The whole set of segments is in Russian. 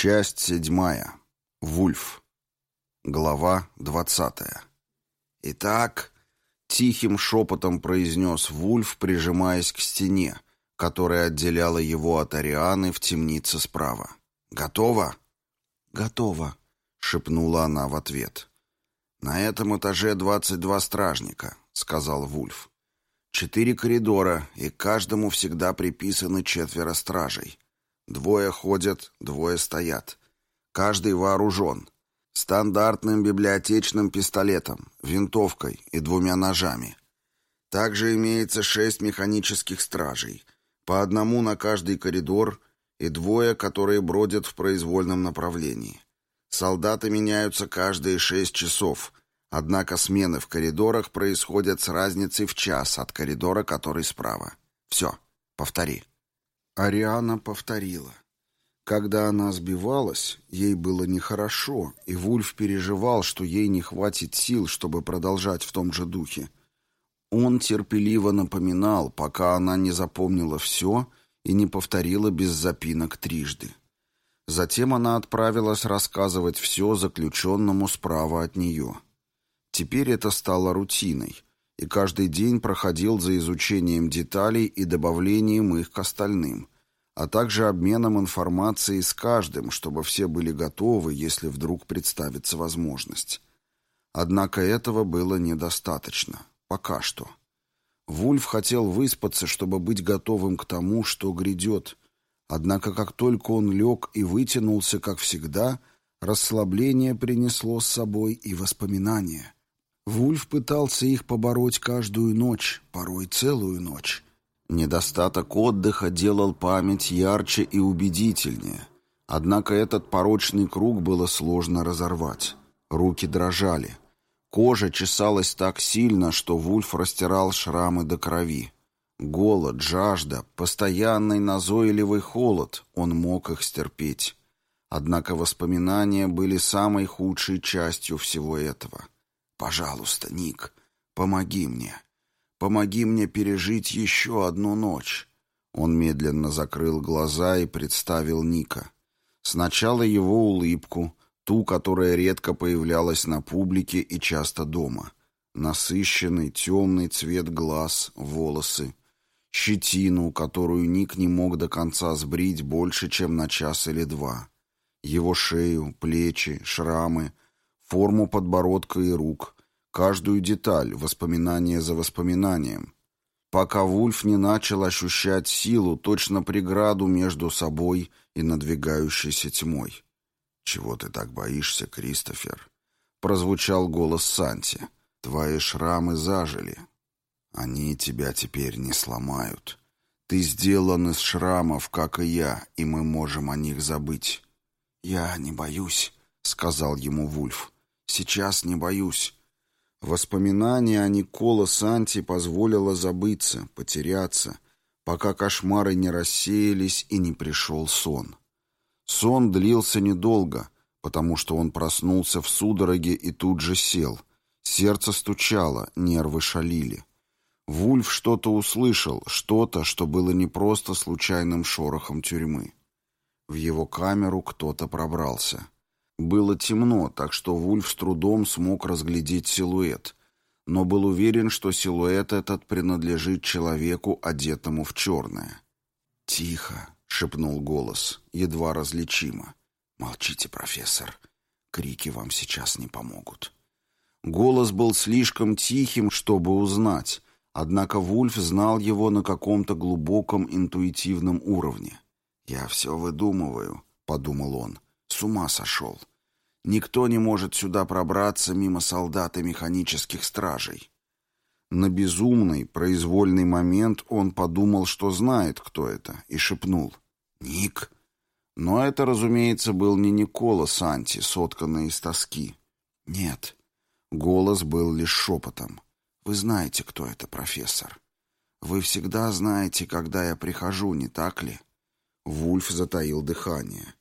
Часть седьмая. Вульф. Глава двадцатая. «Итак», — тихим шепотом произнес Вульф, прижимаясь к стене, которая отделяла его от Арианы в темнице справа. «Готово?» «Готово», — шепнула она в ответ. «На этом этаже двадцать два стражника», — сказал Вульф. «Четыре коридора, и каждому всегда приписаны четверо стражей». Двое ходят, двое стоят. Каждый вооружен. Стандартным библиотечным пистолетом, винтовкой и двумя ножами. Также имеется шесть механических стражей, по одному на каждый коридор и двое, которые бродят в произвольном направлении. Солдаты меняются каждые шесть часов, однако смены в коридорах происходят с разницей в час от коридора, который справа. Все, повтори. Ариана повторила. Когда она сбивалась, ей было нехорошо, и Вульф переживал, что ей не хватит сил, чтобы продолжать в том же духе. Он терпеливо напоминал, пока она не запомнила все и не повторила без запинок трижды. Затем она отправилась рассказывать все заключенному справа от нее. Теперь это стало рутиной, и каждый день проходил за изучением деталей и добавлением их к остальным, а также обменом информацией с каждым, чтобы все были готовы, если вдруг представится возможность. Однако этого было недостаточно. Пока что. Вульф хотел выспаться, чтобы быть готовым к тому, что грядет. Однако как только он лег и вытянулся, как всегда, расслабление принесло с собой и воспоминания — Вульф пытался их побороть каждую ночь, порой целую ночь. Недостаток отдыха делал память ярче и убедительнее. Однако этот порочный круг было сложно разорвать. Руки дрожали. Кожа чесалась так сильно, что Вульф растирал шрамы до крови. Голод, жажда, постоянный назойливый холод, он мог их стерпеть. Однако воспоминания были самой худшей частью всего этого. Пожалуйста, Ник, помоги мне. Помоги мне пережить еще одну ночь. Он медленно закрыл глаза и представил Ника. Сначала его улыбку, ту, которая редко появлялась на публике и часто дома. Насыщенный, темный цвет глаз, волосы. Щетину, которую Ник не мог до конца сбрить больше, чем на час или два. Его шею, плечи, шрамы — форму подбородка и рук, каждую деталь, воспоминание за воспоминанием, пока Вульф не начал ощущать силу, точно преграду между собой и надвигающейся тьмой. «Чего ты так боишься, Кристофер?» — прозвучал голос Санти. «Твои шрамы зажили. Они тебя теперь не сломают. Ты сделан из шрамов, как и я, и мы можем о них забыть». «Я не боюсь», — сказал ему Вульф. Сейчас не боюсь. Воспоминание о Никола Санти позволило забыться, потеряться, пока кошмары не рассеялись и не пришел сон. Сон длился недолго, потому что он проснулся в судороге и тут же сел. Сердце стучало, нервы шалили. Вульф что-то услышал, что-то, что было не просто случайным шорохом тюрьмы. В его камеру кто-то пробрался. Было темно, так что Вульф с трудом смог разглядеть силуэт, но был уверен, что силуэт этот принадлежит человеку, одетому в черное. «Тихо», — шепнул голос, едва различимо. «Молчите, профессор. Крики вам сейчас не помогут». Голос был слишком тихим, чтобы узнать, однако Вульф знал его на каком-то глубоком интуитивном уровне. «Я все выдумываю», — подумал он. «С ума сошел. Никто не может сюда пробраться мимо солдат и механических стражей. На безумный, произвольный момент он подумал, что знает, кто это, и шепнул «Ник». Но это, разумеется, был не Никола Санти, сотканный из тоски. Нет, голос был лишь шепотом. «Вы знаете, кто это, профессор. Вы всегда знаете, когда я прихожу, не так ли?» Вульф затаил дыхание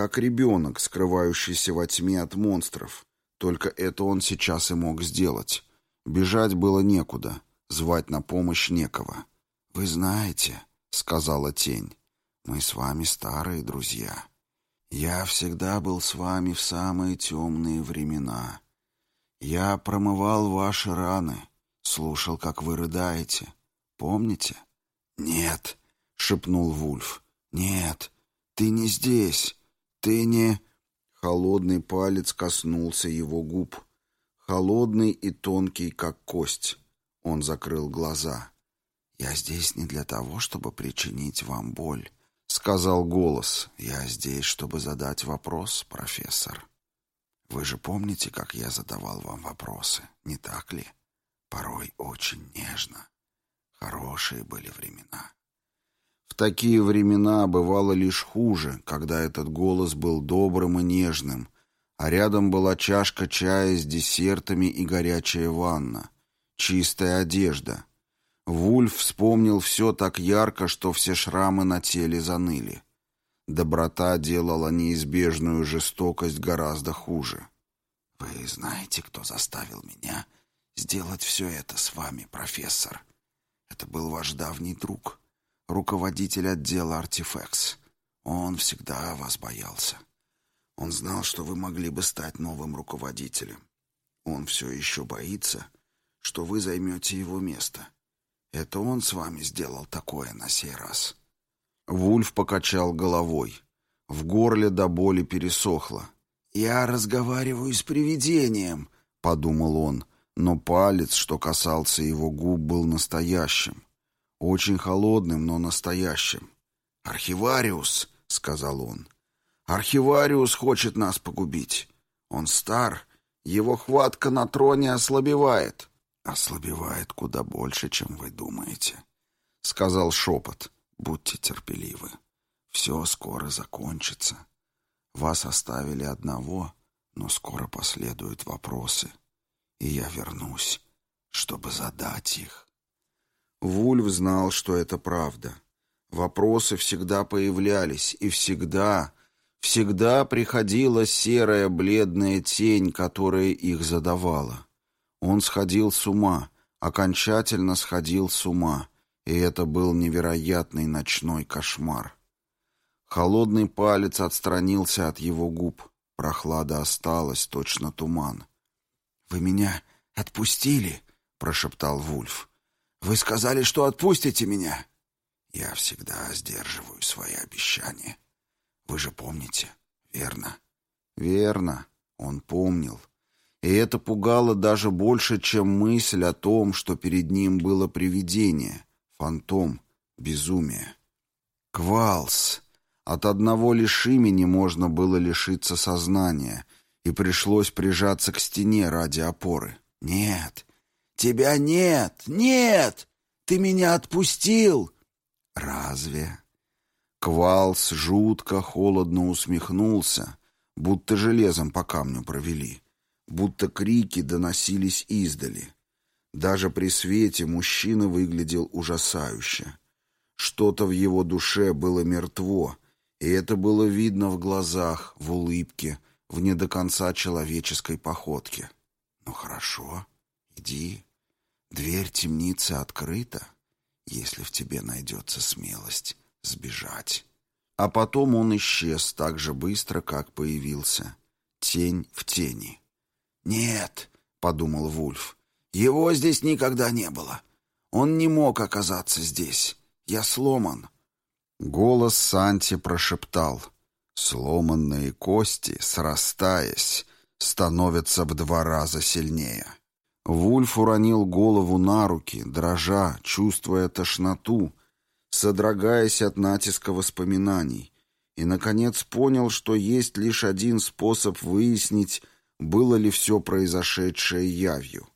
как ребенок, скрывающийся во тьме от монстров. Только это он сейчас и мог сделать. Бежать было некуда, звать на помощь некого. «Вы знаете», — сказала тень, — «мы с вами старые друзья. Я всегда был с вами в самые темные времена. Я промывал ваши раны, слушал, как вы рыдаете. Помните? Нет, шепнул Вульф. Нет, ты не здесь. Ты не... Холодный палец коснулся его губ. Холодный и тонкий, как кость. Он закрыл глаза. «Я здесь не для того, чтобы причинить вам боль», — сказал голос. «Я здесь, чтобы задать вопрос, профессор. Вы же помните, как я задавал вам вопросы, не так ли? Порой очень нежно. Хорошие были времена». В такие времена бывало лишь хуже, когда этот голос был добрым и нежным, а рядом была чашка чая с десертами и горячая ванна, чистая одежда — Вульф вспомнил все так ярко, что все шрамы на теле заныли. Доброта делала неизбежную жестокость гораздо хуже. «Вы знаете, кто заставил меня сделать все это с вами, профессор? Это был ваш давний друг, руководитель отдела «Артифекс». Он всегда вас боялся. Он знал, что вы могли бы стать новым руководителем. Он все еще боится, что вы займете его место». Это он с вами сделал такое на сей раз?» Вульф покачал головой. В горле до боли пересохло. «Я разговариваю с привидением», — подумал он, но палец, что касался его губ, был настоящим. Очень холодным, но настоящим. «Архивариус», — сказал он. «Архивариус хочет нас погубить. Он стар, его хватка на троне ослабевает ослабевает куда больше, чем вы думаете», — сказал шепот. «Будьте терпеливы. Все скоро закончится. Вас оставили одного, но скоро последуют вопросы, и я вернусь, чтобы задать их». Вульф знал, что это правда. Вопросы всегда появлялись, и всегда, всегда приходила серая бледная тень, которая их задавала. Он сходил с ума, окончательно сходил с ума, и это был невероятный ночной кошмар. Холодный палец отстранился от его губ. Прохлада осталась, точно туман. «Вы меня отпустили?» — прошептал Вульф. «Вы сказали, что отпустите меня?» «Я всегда сдерживаю свои обещания. Вы же помните, верно?» «Верно», — он помнил. И это пугало даже больше, чем мысль о том, что перед ним было привидение, фантом, безумие. Квалс. От одного лишь имени можно было лишиться сознания, и пришлось прижаться к стене ради опоры. «Нет! Тебя нет! Нет! Ты меня отпустил!» «Разве?» Квалс жутко холодно усмехнулся, будто железом по камню провели будто крики доносились издали. Даже при свете мужчина выглядел ужасающе. Что-то в его душе было мертво, и это было видно в глазах, в улыбке, в не до конца человеческой походке. «Ну хорошо, иди. Дверь темницы открыта, если в тебе найдется смелость сбежать». А потом он исчез так же быстро, как появился. Тень в тени. «Нет», — подумал Вульф, — «его здесь никогда не было. Он не мог оказаться здесь. Я сломан». Голос Санти прошептал. «Сломанные кости, срастаясь, становятся в два раза сильнее». Вульф уронил голову на руки, дрожа, чувствуя тошноту, содрогаясь от натиска воспоминаний, и, наконец, понял, что есть лишь один способ выяснить, было ли все произошедшее явью.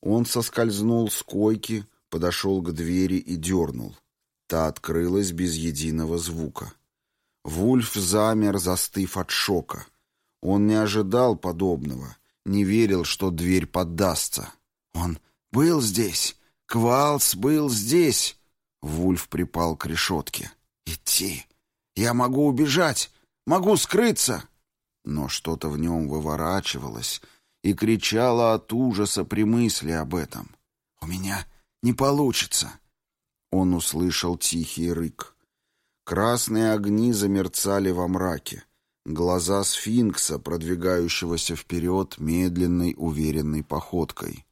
Он соскользнул с койки, подошел к двери и дернул. Та открылась без единого звука. Вульф замер, застыв от шока. Он не ожидал подобного, не верил, что дверь поддастся. Он был здесь, Квалс был здесь. Вульф припал к решетке. «Идти! Я могу убежать! Могу скрыться!» но что-то в нем выворачивалось и кричало от ужаса при мысли об этом. «У меня не получится!» Он услышал тихий рык. Красные огни замерцали во мраке. Глаза сфинкса, продвигающегося вперед медленной, уверенной походкой.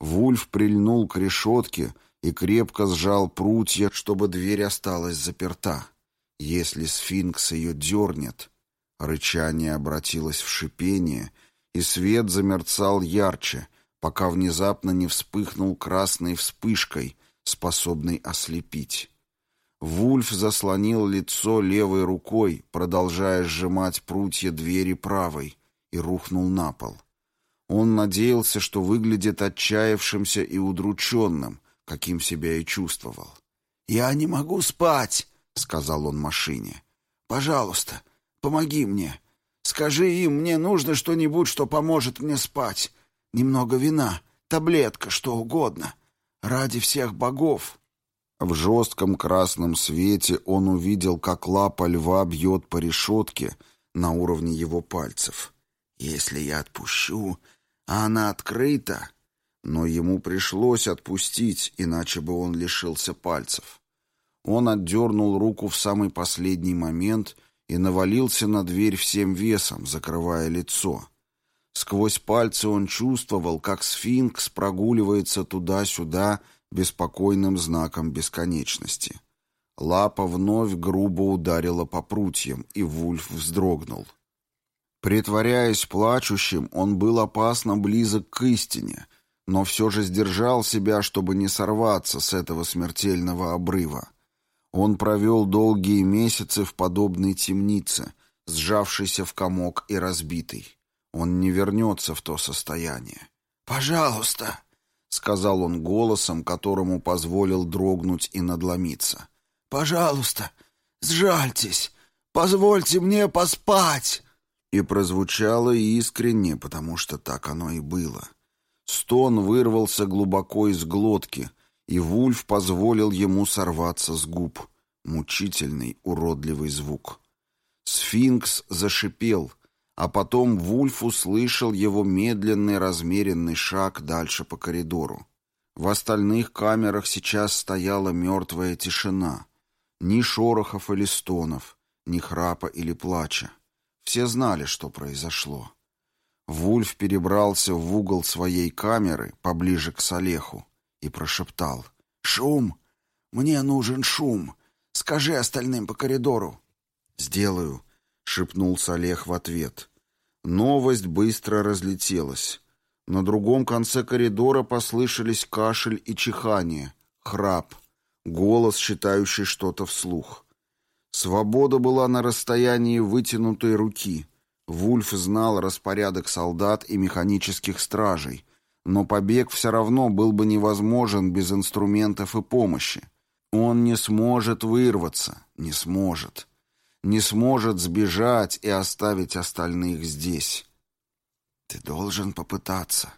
Вульф прильнул к решетке и крепко сжал прутья, чтобы дверь осталась заперта. Если сфинкс ее дернет... Рычание обратилось в шипение, и свет замерцал ярче, пока внезапно не вспыхнул красной вспышкой, способной ослепить. Вульф заслонил лицо левой рукой, продолжая сжимать прутья двери правой, и рухнул на пол. Он надеялся, что выглядит отчаявшимся и удрученным, каким себя и чувствовал. «Я не могу спать», — сказал он машине. «Пожалуйста, помоги мне. Скажи им, мне нужно что-нибудь, что поможет мне спать. Немного вина, таблетка, что угодно. Ради всех богов». В жестком красном свете он увидел, как лапа льва бьет по решетке на уровне его пальцев. «Если я отпущу, а она открыта...» Но ему пришлось отпустить, иначе бы он лишился пальцев. Он отдернул руку в самый последний момент и навалился на дверь всем весом, закрывая лицо. Сквозь пальцы он чувствовал, как сфинкс прогуливается туда-сюда, беспокойным знаком бесконечности. Лапа вновь грубо ударила по прутьям, и Вульф вздрогнул. Притворяясь плачущим, он был опасно близок к истине, но все же сдержал себя, чтобы не сорваться с этого смертельного обрыва. Он провел долгие месяцы в подобной темнице, сжавшейся в комок и разбитой. Он не вернется в то состояние. «Пожалуйста!» — сказал он голосом, которому позволил дрогнуть и надломиться. «Пожалуйста, сжальтесь, позвольте мне поспать!» И прозвучало искренне, потому что так оно и было. Стон вырвался глубоко из глотки, и Вульф позволил ему сорваться с губ. Мучительный, уродливый звук. Сфинкс зашипел, а потом Вульф услышал его медленный размеренный шаг дальше по коридору. В остальных камерах сейчас стояла мертвая тишина. Ни шорохов или стонов, ни храпа или плача. Все знали, что произошло. Вульф перебрался в угол своей камеры, поближе к Салеху, и прошептал. «Шум! Мне нужен шум! Скажи остальным по коридору!» «Сделаю!» шепнул Салех в ответ. Новость быстро разлетелась. На другом конце коридора послышались кашель и чихание, храп, голос, считающий что-то вслух. Свобода была на расстоянии вытянутой руки. Вульф знал распорядок солдат и механических стражей, но побег все равно был бы невозможен без инструментов и помощи. Он не сможет вырваться, не сможет не сможет сбежать и оставить остальных здесь. Ты должен попытаться.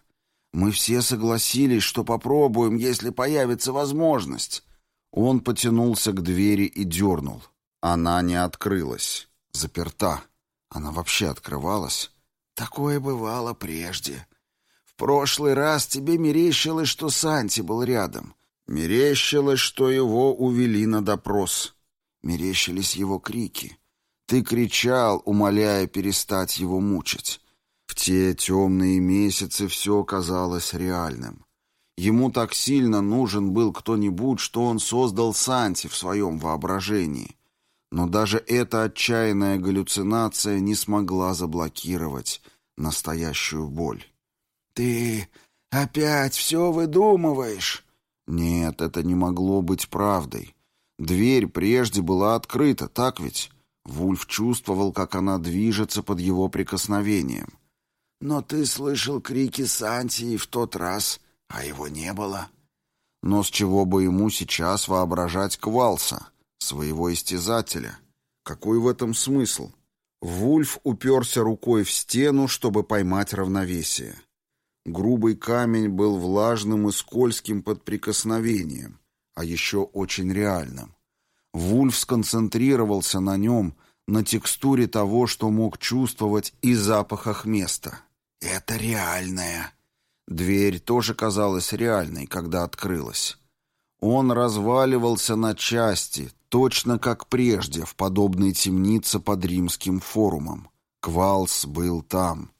Мы все согласились, что попробуем, если появится возможность. Он потянулся к двери и дернул. Она не открылась. Заперта. Она вообще открывалась. Такое бывало прежде. В прошлый раз тебе мерещилось, что Санти был рядом. Мерещилось, что его увели на допрос. Мерещились его крики. Ты кричал, умоляя перестать его мучить. В те темные месяцы все казалось реальным. Ему так сильно нужен был кто-нибудь, что он создал Санти в своем воображении. Но даже эта отчаянная галлюцинация не смогла заблокировать настоящую боль. «Ты опять все выдумываешь?» Нет, это не могло быть правдой. Дверь прежде была открыта, так ведь? Вульф чувствовал, как она движется под его прикосновением. «Но ты слышал крики Сантии в тот раз, а его не было». Но с чего бы ему сейчас воображать Квалса, своего истязателя? Какой в этом смысл? Вульф уперся рукой в стену, чтобы поймать равновесие. Грубый камень был влажным и скользким под прикосновением, а еще очень реальным. Вульф сконцентрировался на нем, на текстуре того, что мог чувствовать, и запахах места. «Это реальное». Дверь тоже казалась реальной, когда открылась. Он разваливался на части, точно как прежде, в подобной темнице под римским форумом. Квалс был там.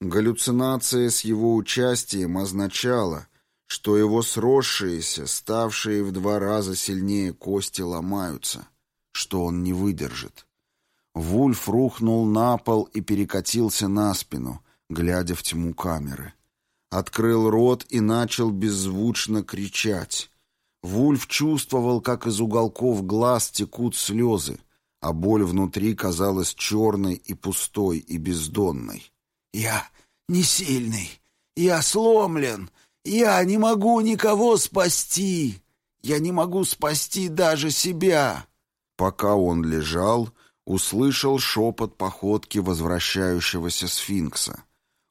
Галлюцинация с его участием означала, что его сросшиеся, ставшие в два раза сильнее кости ломаются, что он не выдержит. Вульф рухнул на пол и перекатился на спину, глядя в тьму камеры. Открыл рот и начал беззвучно кричать. Вульф чувствовал, как из уголков глаз текут слезы, а боль внутри казалась черной и пустой и бездонной. «Я не сильный, я сломлен, я не могу никого спасти, я не могу спасти даже себя». Пока он лежал, услышал шепот походки возвращающегося сфинкса.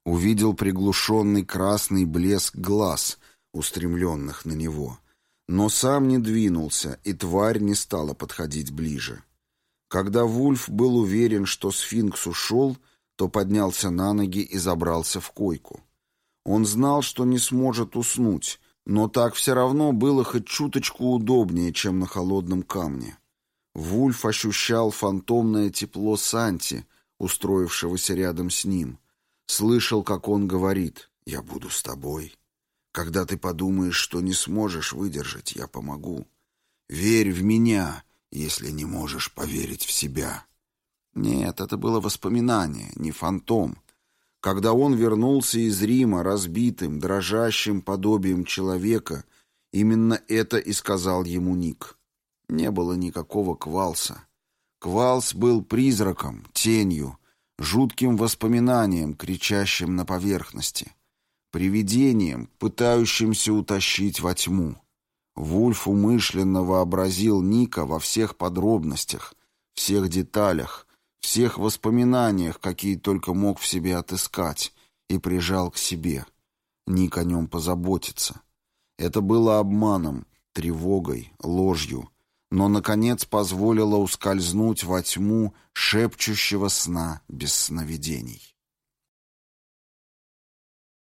Увидел приглушенный красный блеск глаз, устремленных на него. Но сам не двинулся, и тварь не стала подходить ближе. Когда Вульф был уверен, что сфинкс ушел, то поднялся на ноги и забрался в койку. Он знал, что не сможет уснуть, но так все равно было хоть чуточку удобнее, чем на холодном камне. Вульф ощущал фантомное тепло Санти, устроившегося рядом с ним. Слышал, как он говорит «Я буду с тобой». Когда ты подумаешь, что не сможешь выдержать, я помогу. Верь в меня, если не можешь поверить в себя. Нет, это было воспоминание, не фантом. Когда он вернулся из Рима разбитым, дрожащим подобием человека, именно это и сказал ему Ник. Не было никакого Квалса. Квалс был призраком, тенью, жутким воспоминанием, кричащим на поверхности, привидением, пытающимся утащить во тьму. Вульф умышленно вообразил Ника во всех подробностях, всех деталях, всех воспоминаниях, какие только мог в себе отыскать, и прижал к себе. Ник о нем позаботится. Это было обманом, тревогой, ложью, но, наконец, позволило ускользнуть во тьму шепчущего сна без сновидений.